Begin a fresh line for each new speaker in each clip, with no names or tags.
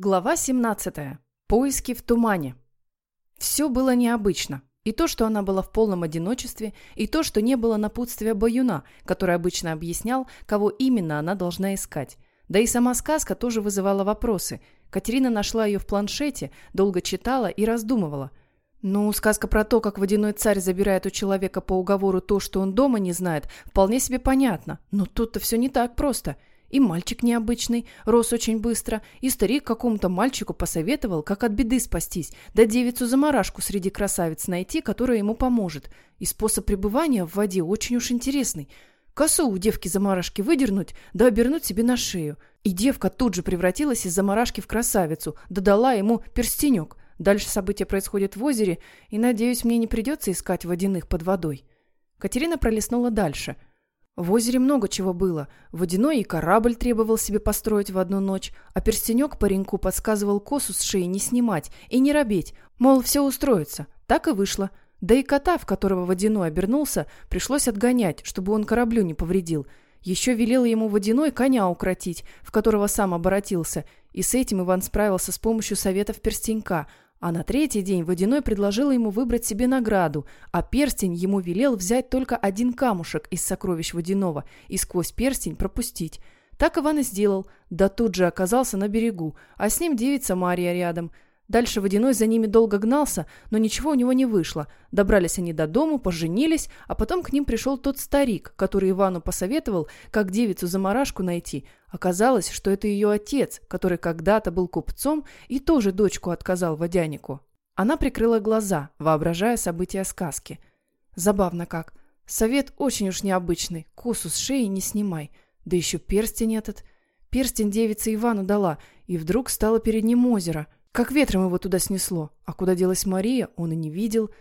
Глава 17. Поиски в тумане. Все было необычно. И то, что она была в полном одиночестве, и то, что не было напутствия Баюна, который обычно объяснял, кого именно она должна искать. Да и сама сказка тоже вызывала вопросы. Катерина нашла ее в планшете, долго читала и раздумывала. Ну, сказка про то, как водяной царь забирает у человека по уговору то, что он дома не знает, вполне себе понятно. Но тут-то все не так просто – и мальчик необычный, рос очень быстро, и старик какому-то мальчику посоветовал, как от беды спастись, да девицу-замарашку среди красавиц найти, которая ему поможет. И способ пребывания в воде очень уж интересный. Косу у девки-замарашки выдернуть, да обернуть себе на шею. И девка тут же превратилась из замарашки в красавицу, да дала ему перстенек. Дальше события происходят в озере, и, надеюсь, мне не придется искать водяных под водой. Катерина пролистнула дальше – в озере много чего было. Водяной и корабль требовал себе построить в одну ночь, а перстенек пареньку подсказывал косу с шеи не снимать и не робеть, мол, все устроится. Так и вышло. Да и кота, в которого водяной обернулся, пришлось отгонять, чтобы он кораблю не повредил. Еще велел ему водяной коня укротить, в которого сам оборотился, и с этим Иван справился с помощью советов перстенька – а на третий день Водяной предложил ему выбрать себе награду, а перстень ему велел взять только один камушек из сокровищ Водяного и сквозь перстень пропустить. Так Иван и сделал, да тут же оказался на берегу, а с ним девица Мария рядом – Дальше Водяной за ними долго гнался, но ничего у него не вышло. Добрались они до дому, поженились, а потом к ним пришел тот старик, который Ивану посоветовал, как девицу-замарашку найти. Оказалось, что это ее отец, который когда-то был купцом и тоже дочку отказал водянику. Она прикрыла глаза, воображая события сказки. Забавно как. Совет очень уж необычный. Косу с шеи не снимай. Да еще перстень этот. Перстень девица Ивану дала, и вдруг стало перед ним озеро – как ветром его туда снесло, а куда делась Мария, он и не видел.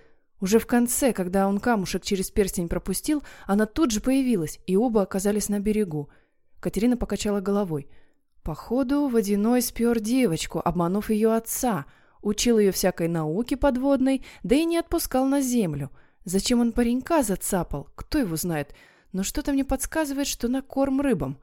Уже в конце, когда он камушек через перстень пропустил, она тут же появилась, и оба оказались на берегу. Катерина покачала головой. Походу, Водяной спер девочку, обманув ее отца, учил ее всякой науке подводной, да и не отпускал на землю. Зачем он паренька зацапал, кто его знает, но что-то мне подсказывает, что на корм рыбам.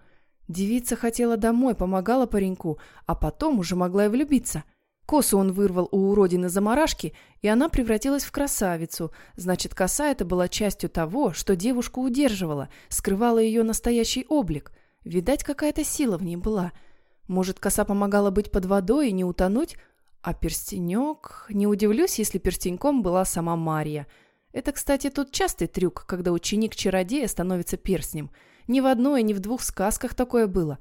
Девица хотела домой, помогала пареньку, а потом уже могла и влюбиться – Косу он вырвал у уродины заморашки, и она превратилась в красавицу. Значит, коса это была частью того, что девушку удерживала, скрывала ее настоящий облик. Видать, какая-то сила в ней была. Может, коса помогала быть под водой и не утонуть? А перстенек... Не удивлюсь, если перстеньком была сама Мария. Это, кстати, тот частый трюк, когда ученик-чародея становится перстнем. Ни в одной, ни в двух сказках такое было.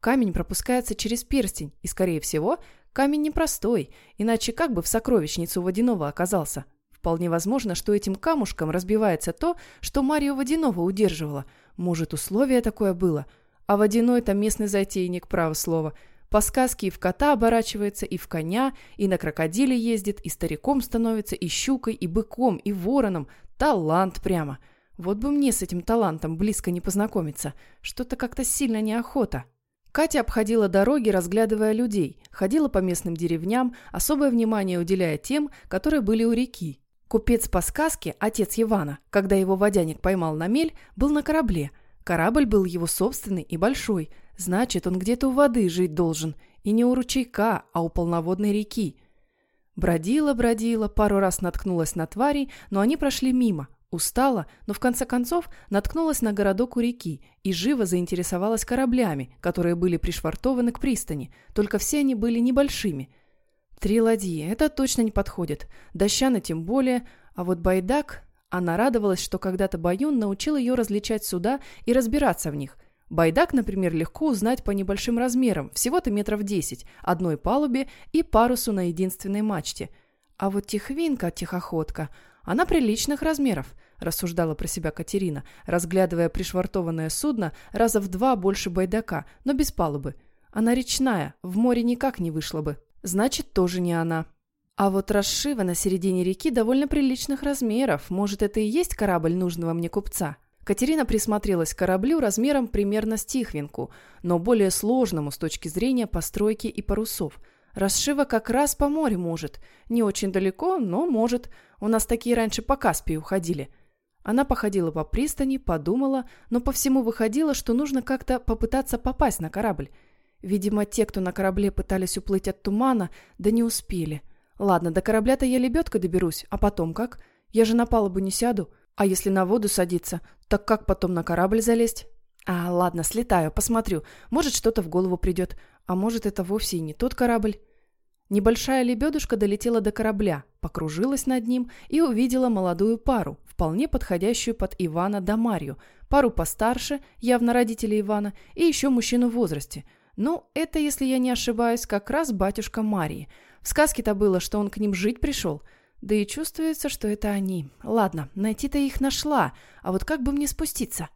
Камень пропускается через перстень, и, скорее всего, Камень непростой, иначе как бы в сокровищницу Водяного оказался? Вполне возможно, что этим камушком разбивается то, что Марию Водянова удерживала. Может, условие такое было? А Водяной-то местный затейник, право слово. По сказке и в кота оборачивается, и в коня, и на крокодиле ездит, и стариком становится, и щукой, и быком, и вороном. Талант прямо. Вот бы мне с этим талантом близко не познакомиться. Что-то как-то сильно неохота. Катя обходила дороги, разглядывая людей, ходила по местным деревням, особое внимание уделяя тем, которые были у реки. Купец по сказке, отец Ивана, когда его водяник поймал на мель, был на корабле. Корабль был его собственный и большой, значит, он где-то у воды жить должен, и не у ручейка, а у полноводной реки. Бродила, бродила, пару раз наткнулась на тварей, но они прошли мимо, Устала, но в конце концов наткнулась на городок у реки и живо заинтересовалась кораблями, которые были пришвартованы к пристани, только все они были небольшими. Три ладьи – это точно не подходит, дощаны тем более, а вот байдак… Она радовалась, что когда-то Баюн научил ее различать суда и разбираться в них. Байдак, например, легко узнать по небольшим размерам, всего-то метров десять, одной палубе и парусу на единственной мачте. А вот тихвинка-тихоходка – она приличных размеров, рассуждала про себя Катерина, разглядывая пришвартованное судно раза в два больше байдака, но без палубы. Она речная, в море никак не вышла бы. Значит, тоже не она. А вот расшива на середине реки довольно приличных размеров. Может, это и есть корабль нужного мне купца? Катерина присмотрелась к кораблю размером примерно с Тихвинку, но более сложному с точки зрения постройки и парусов – Расшива как раз по морю может. Не очень далеко, но может. У нас такие раньше по Каспию ходили. Она походила по пристани, подумала, но по всему выходило, что нужно как-то попытаться попасть на корабль. Видимо, те, кто на корабле пытались уплыть от тумана, да не успели. Ладно, до корабля-то я лебедкой доберусь, а потом как? Я же на палубу не сяду. А если на воду садиться, так как потом на корабль залезть? А, ладно, слетаю, посмотрю. Может, что-то в голову придет. А может, это вовсе и не тот корабль. Небольшая лебедушка долетела до корабля, покружилась над ним и увидела молодую пару, вполне подходящую под Ивана да Марью, пару постарше, явно родители Ивана, и еще мужчину в возрасте. Ну, это, если я не ошибаюсь, как раз батюшка Марии. В сказке-то было, что он к ним жить пришел. Да и чувствуется, что это они. Ладно, найти-то их нашла, а вот как бы мне спуститься?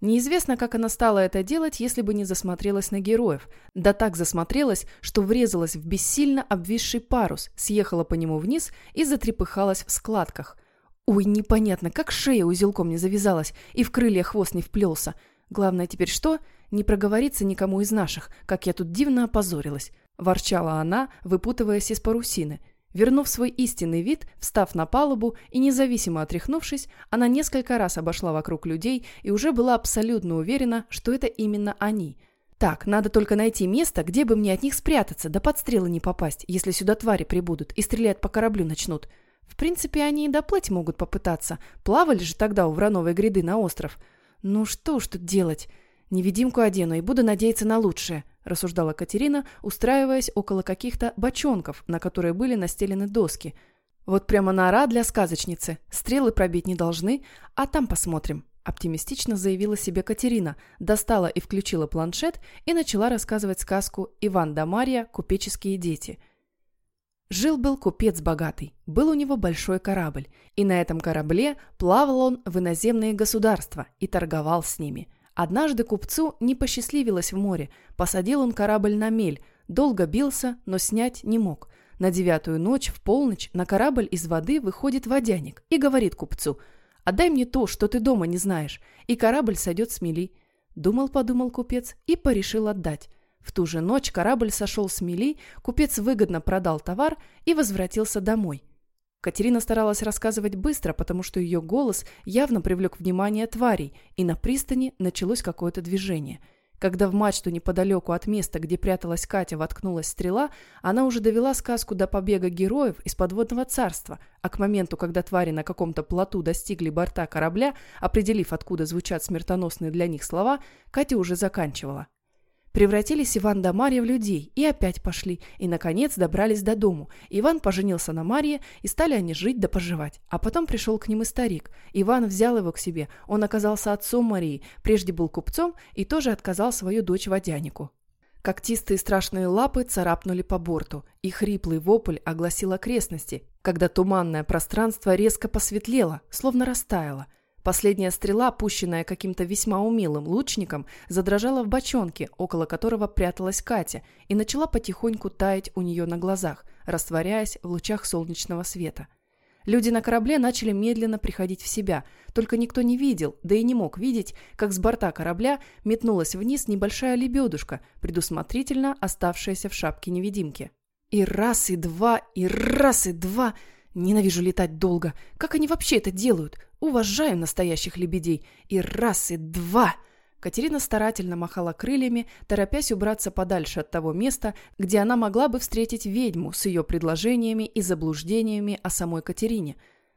Неизвестно, как она стала это делать, если бы не засмотрелась на героев. Да так засмотрелась, что врезалась в бессильно обвисший парус, съехала по нему вниз и затрепыхалась в складках. Ой, непонятно, как шея узелком не завязалась и в крылья хвост не вплелся. Главное теперь что? Не проговориться никому из наших, как я тут дивно опозорилась. Ворчала она, выпутываясь из парусины – Вернув свой истинный вид, встав на палубу и независимо отряхнувшись, она несколько раз обошла вокруг людей и уже была абсолютно уверена, что это именно они. Так, надо только найти место, где бы мне от них спрятаться, да под стрелы не попасть, если сюда твари прибудут и стрелять по кораблю начнут. В принципе, они и доплыть могут попытаться. Плавали же тогда у Врановой гряды на остров. Ну что ж тут делать? Невидимку одену и буду надеяться на лучшее. – рассуждала Катерина, устраиваясь около каких-то бочонков, на которые были настелены доски. «Вот прямо нора для сказочницы. Стрелы пробить не должны, а там посмотрим». Оптимистично заявила себе Катерина, достала и включила планшет и начала рассказывать сказку «Иван да Марья. Купеческие дети». Жил-был купец богатый, был у него большой корабль, и на этом корабле плавал он в иноземные государства и торговал с ними – Однажды купцу не посчастливилось в море. Посадил он корабль на мель. Долго бился, но снять не мог. На девятую ночь, в полночь, на корабль из воды выходит водяник и говорит купцу «Отдай мне то, что ты дома не знаешь, и корабль сойдет с мели». Думал-подумал купец и порешил отдать. В ту же ночь корабль сошел с мели, купец выгодно продал товар и возвратился домой. Катерина старалась рассказывать быстро, потому что ее голос явно привлек внимание тварей, и на пристани началось какое-то движение. Когда в мачту неподалеку от места, где пряталась Катя, воткнулась стрела, она уже довела сказку до побега героев из подводного царства, а к моменту, когда твари на каком-то плоту достигли борта корабля, определив, откуда звучат смертоносные для них слова, Катя уже заканчивала. Превратились Иван да Марья в людей и опять пошли, и, наконец, добрались до дому. Иван поженился на Марье, и стали они жить да поживать. А потом пришел к ним и старик. Иван взял его к себе, он оказался отцом Марии, прежде был купцом и тоже отказал свою дочь Водянику. Когтистые страшные лапы царапнули по борту, и хриплый вопль огласил окрестности, когда туманное пространство резко посветлело, словно растаяло – Последняя стрела, пущенная каким-то весьма умелым лучником, задрожала в бочонке, около которого пряталась Катя, и начала потихоньку таять у нее на глазах, растворяясь в лучах солнечного света. Люди на корабле начали медленно приходить в себя, только никто не видел, да и не мог видеть, как с борта корабля метнулась вниз небольшая лебедушка, предусмотрительно оставшаяся в шапке невидимки. И раз, и два, и раз, и два... Ненавижу летать долго. Как они вообще это делают? Уважаю настоящих лебедей. И раз, и два. Катерина старательно махала крыльями, торопясь убраться подальше от того места, где она могла бы встретить ведьму с ее предложениями и заблуждениями о самой Катерине.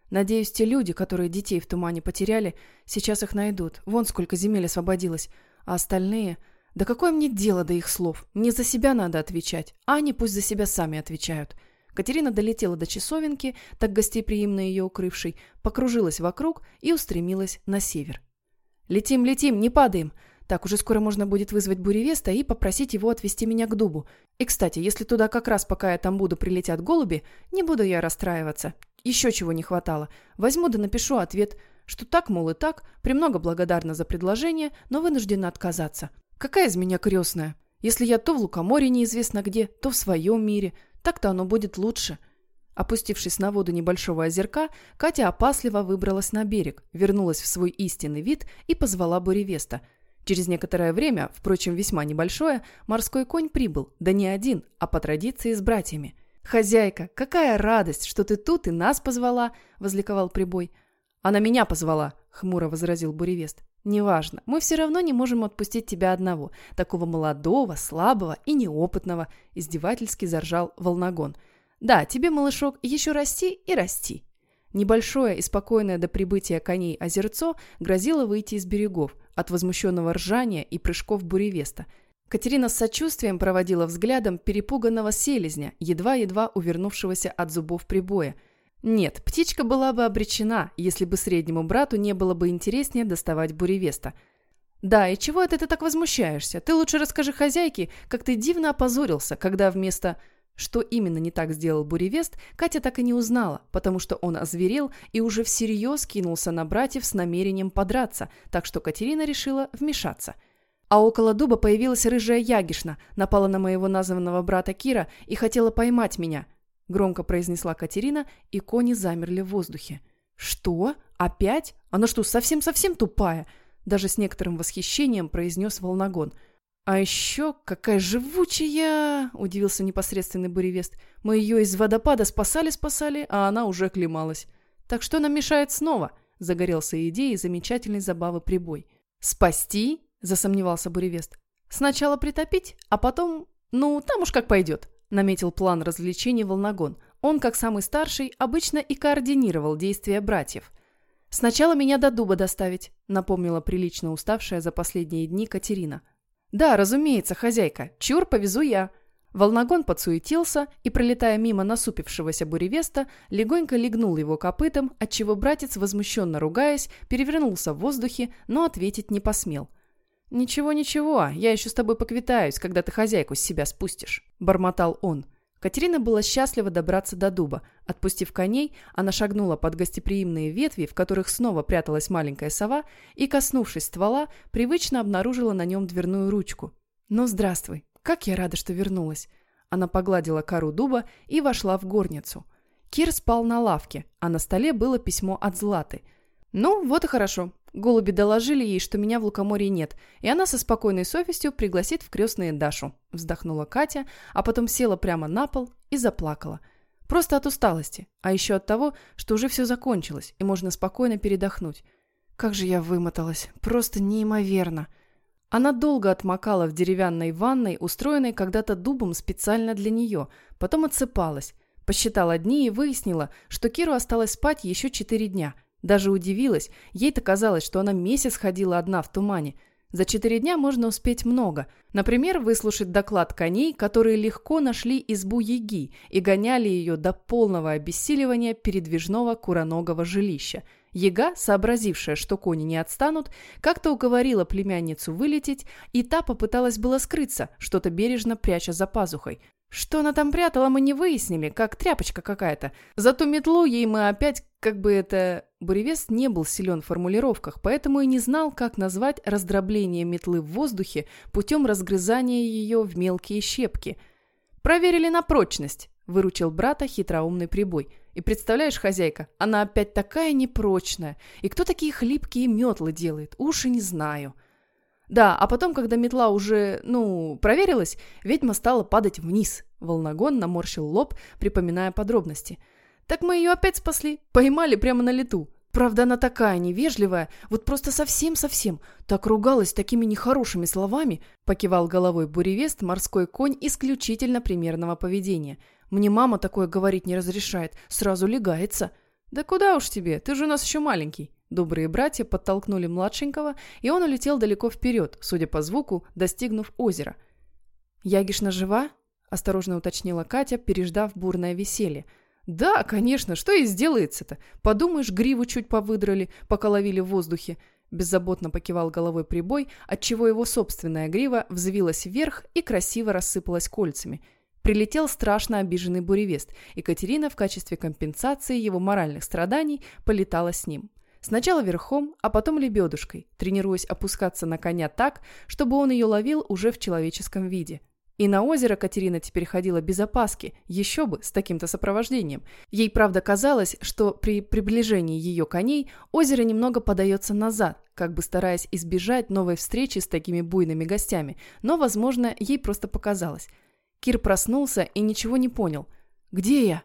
Надеюсь, те люди, которые детей в тумане потеряли, сейчас их найдут. Вон сколько земель освободилось. А остальные... Да какое мне дело до их слов? Не за себя надо отвечать, а они пусть за себя сами отвечают. Катерина долетела до часовенки, так гостеприимно ее укрывшей, покружилась вокруг и устремилась на север. «Летим, летим, не падаем!» Так, уже скоро можно будет вызвать буревеста и попросить его отвезти меня к дубу. И, кстати, если туда как раз, пока я там буду, прилетят голуби, не буду я расстраиваться. Еще чего не хватало. Возьму да напишу ответ, что так, мол, и так, премного благодарна за предложение, но вынуждена отказаться. Какая из меня крестная? Если я то в Лукоморье неизвестно где, то в своем мире, так-то оно будет лучше. Опустившись на воду небольшого озерка, Катя опасливо выбралась на берег, вернулась в свой истинный вид и позвала буревеста. Через некоторое время, впрочем, весьма небольшое, морской конь прибыл, да не один, а по традиции с братьями. «Хозяйка, какая радость, что ты тут и нас позвала!» – возликовал прибой. «Она меня позвала!» – хмуро возразил буревест. «Неважно, мы все равно не можем отпустить тебя одного, такого молодого, слабого и неопытного», – издевательски заржал Волногон. «Да, тебе, малышок, еще расти и расти». Небольшое и спокойное до прибытия коней озерцо грозило выйти из берегов от возмущенного ржания и прыжков буревеста. Катерина с сочувствием проводила взглядом перепуганного селезня, едва-едва увернувшегося от зубов прибоя. Нет, птичка была бы обречена, если бы среднему брату не было бы интереснее доставать буревеста. «Да, и чего это ты так возмущаешься? Ты лучше расскажи хозяйке, как ты дивно опозорился, когда вместо что именно не так сделал Буревест, Катя так и не узнала, потому что он озверел и уже всерьез кинулся на братьев с намерением подраться, так что Катерина решила вмешаться. А около дуба появилась рыжая Ягишна, напала на моего названного брата Кира и хотела поймать меня. Громко произнесла Катерина, и кони замерли в воздухе. «Что? Опять? Она что, совсем-совсем тупая?» Даже с некоторым восхищением произнес Волногон – «А еще какая живучая!» – удивился непосредственный буревест. «Мы ее из водопада спасали-спасали, а она уже клемалась. Так что нам мешает снова?» – загорелся идеей замечательной забавы прибой. «Спасти?» – засомневался буревест. «Сначала притопить, а потом... Ну, там уж как пойдет», – наметил план развлечений Волногон. Он, как самый старший, обычно и координировал действия братьев. «Сначала меня до дуба доставить», – напомнила прилично уставшая за последние дни Катерина – «Да, разумеется, хозяйка. Чур, повезу я». Волногон подсуетился и, пролетая мимо насупившегося буревеста, легонько легнул его копытом, отчего братец, возмущенно ругаясь, перевернулся в воздухе, но ответить не посмел. «Ничего-ничего, я еще с тобой поквитаюсь, когда ты хозяйку с себя спустишь», – бормотал он. Катерина была счастлива добраться до дуба. Отпустив коней, она шагнула под гостеприимные ветви, в которых снова пряталась маленькая сова, и, коснувшись ствола, привычно обнаружила на нем дверную ручку. «Ну, здравствуй! Как я рада, что вернулась!» Она погладила кору дуба и вошла в горницу. Кир спал на лавке, а на столе было письмо от Златы. «Ну, вот и хорошо. Голуби доложили ей, что меня в Лукоморье нет, и она со спокойной совестью пригласит в крестные Дашу. Вздохнула Катя, а потом села прямо на пол и заплакала. Просто от усталости, а еще от того, что уже все закончилось, и можно спокойно передохнуть. Как же я вымоталась, просто неимоверно. Она долго отмокала в деревянной ванной, устроенной когда-то дубом специально для нее, потом отсыпалась, посчитала дни и выяснила, что Киру осталось спать еще четыре дня – даже удивилась, ей-то казалось, что она месяц ходила одна в тумане. За четыре дня можно успеть много. Например, выслушать доклад коней, которые легко нашли избу Яги и гоняли ее до полного обессиливания передвижного куроногого жилища. Яга, сообразившая, что кони не отстанут, как-то уговорила племянницу вылететь, и та попыталась было скрыться, что-то бережно пряча за пазухой. Что она там прятала, мы не выяснили, как тряпочка какая-то. Зато метлу ей мы опять, как бы это... Буревест не был силен в формулировках, поэтому и не знал, как назвать раздробление метлы в воздухе путем разгрызания ее в мелкие щепки. «Проверили на прочность», – выручил брата хитроумный прибой. «И представляешь, хозяйка, она опять такая непрочная. И кто такие хлипкие метлы делает? Уж не знаю». Да, а потом, когда метла уже, ну, проверилась, ведьма стала падать вниз. Волногон наморщил лоб, припоминая подробности. Так мы ее опять спасли, поймали прямо на лету. Правда, она такая невежливая, вот просто совсем-совсем. Так ругалась такими нехорошими словами, покивал головой буревест, морской конь исключительно примерного поведения. Мне мама такое говорить не разрешает, сразу легается. Да куда уж тебе, ты же у нас еще маленький. Добрые братья подтолкнули младшенького, и он улетел далеко вперед, судя по звуку, достигнув озера. «Ягишна жива?» – осторожно уточнила Катя, переждав бурное веселье. «Да, конечно, что и сделается-то? Подумаешь, гриву чуть повыдрали, пока ловили в воздухе». Беззаботно покивал головой прибой, отчего его собственная грива взвилась вверх и красиво рассыпалась кольцами. Прилетел страшно обиженный буревест, и Катерина в качестве компенсации его моральных страданий полетала с ним. Сначала верхом, а потом лебедушкой, тренируясь опускаться на коня так, чтобы он ее ловил уже в человеческом виде. И на озеро Катерина теперь ходила без опаски, еще бы, с таким-то сопровождением. Ей, правда, казалось, что при приближении ее коней озеро немного подается назад, как бы стараясь избежать новой встречи с такими буйными гостями, но, возможно, ей просто показалось. Кир проснулся и ничего не понял. «Где я?»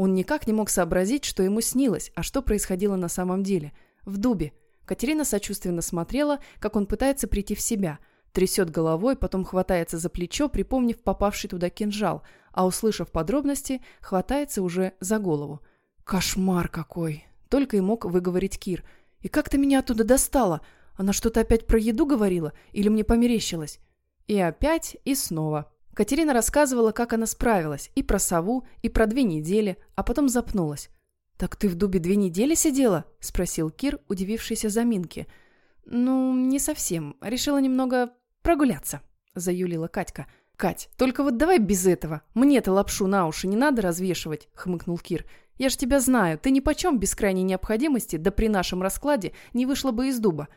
Он никак не мог сообразить, что ему снилось, а что происходило на самом деле. В дубе. Катерина сочувственно смотрела, как он пытается прийти в себя. Трясет головой, потом хватается за плечо, припомнив попавший туда кинжал, а, услышав подробности, хватается уже за голову. «Кошмар какой!» Только и мог выговорить Кир. «И как ты меня оттуда достала? Она что-то опять про еду говорила? Или мне померещилось?» И опять, и снова. Катерина рассказывала, как она справилась, и про сову, и про две недели, а потом запнулась. «Так ты в дубе две недели сидела?» – спросил Кир, удивившийся заминке. «Ну, не совсем. Решила немного прогуляться», – заюлила Катька. «Кать, только вот давай без этого. Мне-то лапшу на уши не надо развешивать», – хмыкнул Кир. «Я ж тебя знаю. Ты ни почем без крайней необходимости, да при нашем раскладе, не вышла бы из дуба.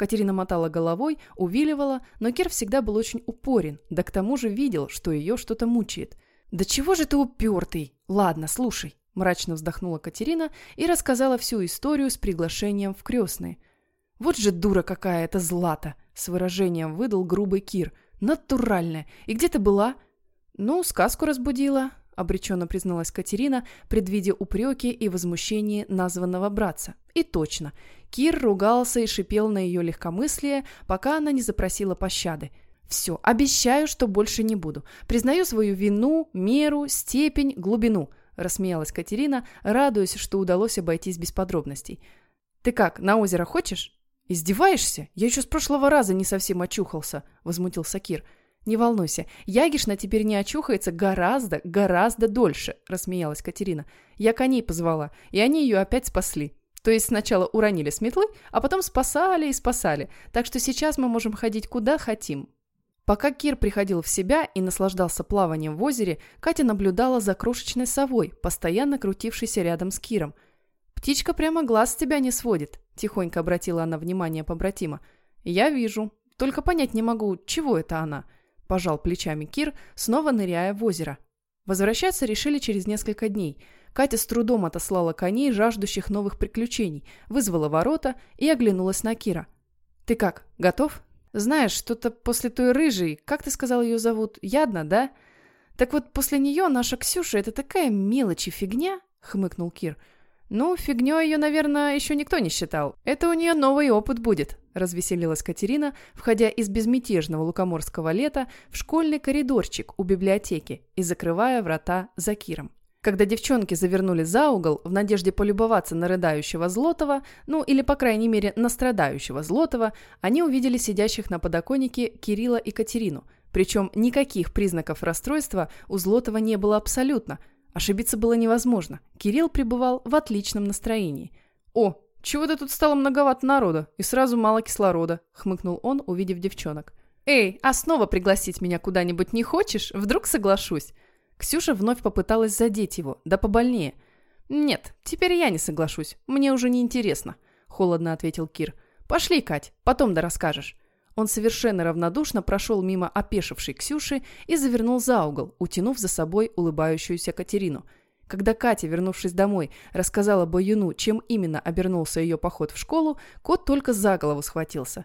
Катерина мотала головой, увиливала, но Кир всегда был очень упорен, да к тому же видел, что ее что-то мучает. «Да чего же ты упертый? Ладно, слушай», – мрачно вздохнула Катерина и рассказала всю историю с приглашением в крестные. «Вот же дура какая эта Злата!» – с выражением выдал грубый Кир. «Натуральная! И где ты была?» «Ну, сказку разбудила», – обреченно призналась Катерина, предвидя упреки и возмущение названного братца. И точно, Кир ругался и шипел на ее легкомыслие, пока она не запросила пощады. «Все, обещаю, что больше не буду. Признаю свою вину, меру, степень, глубину», – рассмеялась Катерина, радуясь, что удалось обойтись без подробностей. «Ты как, на озеро хочешь?» «Издеваешься? Я еще с прошлого раза не совсем очухался», – возмутился Кир. «Не волнуйся, Ягишна теперь не очухается гораздо, гораздо дольше», – рассмеялась Катерина. «Я коней позвала, и они ее опять спасли». То есть сначала уронили с метлы, а потом спасали и спасали. Так что сейчас мы можем ходить куда хотим. Пока Кир приходил в себя и наслаждался плаванием в озере, Катя наблюдала за крошечной совой, постоянно крутившейся рядом с Киром. «Птичка прямо глаз с тебя не сводит», – тихонько обратила она внимание побратима. «Я вижу. Только понять не могу, чего это она?» – пожал плечами Кир, снова ныряя в озеро. Возвращаться решили через несколько дней – Катя с трудом отослала коней, жаждущих новых приключений, вызвала ворота и оглянулась на Кира. «Ты как, готов?» «Знаешь, что-то после той рыжей, как ты сказал ее зовут, Ядна, да? Так вот, после нее наша Ксюша — это такая мелочь и фигня», — хмыкнул Кир. «Ну, фигней ее, наверное, еще никто не считал. Это у нее новый опыт будет», — развеселилась Катерина, входя из безмятежного лукоморского лета в школьный коридорчик у библиотеки и закрывая врата за Киром. Когда девчонки завернули за угол в надежде полюбоваться на рыдающего Злотова, ну или, по крайней мере, на страдающего Злотова, они увидели сидящих на подоконнике Кирилла и Катерину. Причем никаких признаков расстройства у Злотова не было абсолютно. Ошибиться было невозможно. Кирилл пребывал в отличном настроении. «О, чего-то тут стало многовато народа, и сразу мало кислорода», — хмыкнул он, увидев девчонок. «Эй, а снова пригласить меня куда-нибудь не хочешь? Вдруг соглашусь?» Ксюша вновь попыталась задеть его, да побольнее. «Нет, теперь я не соглашусь. Мне уже не интересно», — холодно ответил Кир. «Пошли, Кать, потом да расскажешь». Он совершенно равнодушно прошел мимо опешившей Ксюши и завернул за угол, утянув за собой улыбающуюся Катерину. Когда Катя, вернувшись домой, рассказала Баюну, чем именно обернулся ее поход в школу, кот только за голову схватился.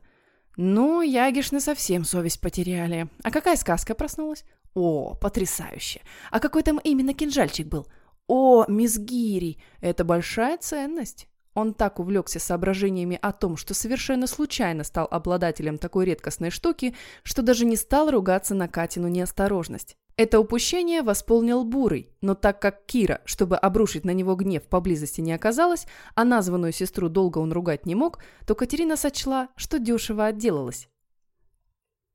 «Ну, Ягишны совсем совесть потеряли. А какая сказка проснулась? О, потрясающе! А какой там именно кинжальчик был? О, мисс Гири! Это большая ценность!» Он так увлекся соображениями о том, что совершенно случайно стал обладателем такой редкостной штуки, что даже не стал ругаться на Катину неосторожность. Это упущение восполнил Бурый, но так как Кира, чтобы обрушить на него гнев, поблизости не оказалась, а названную сестру долго он ругать не мог, то Катерина сочла, что дешево отделалась.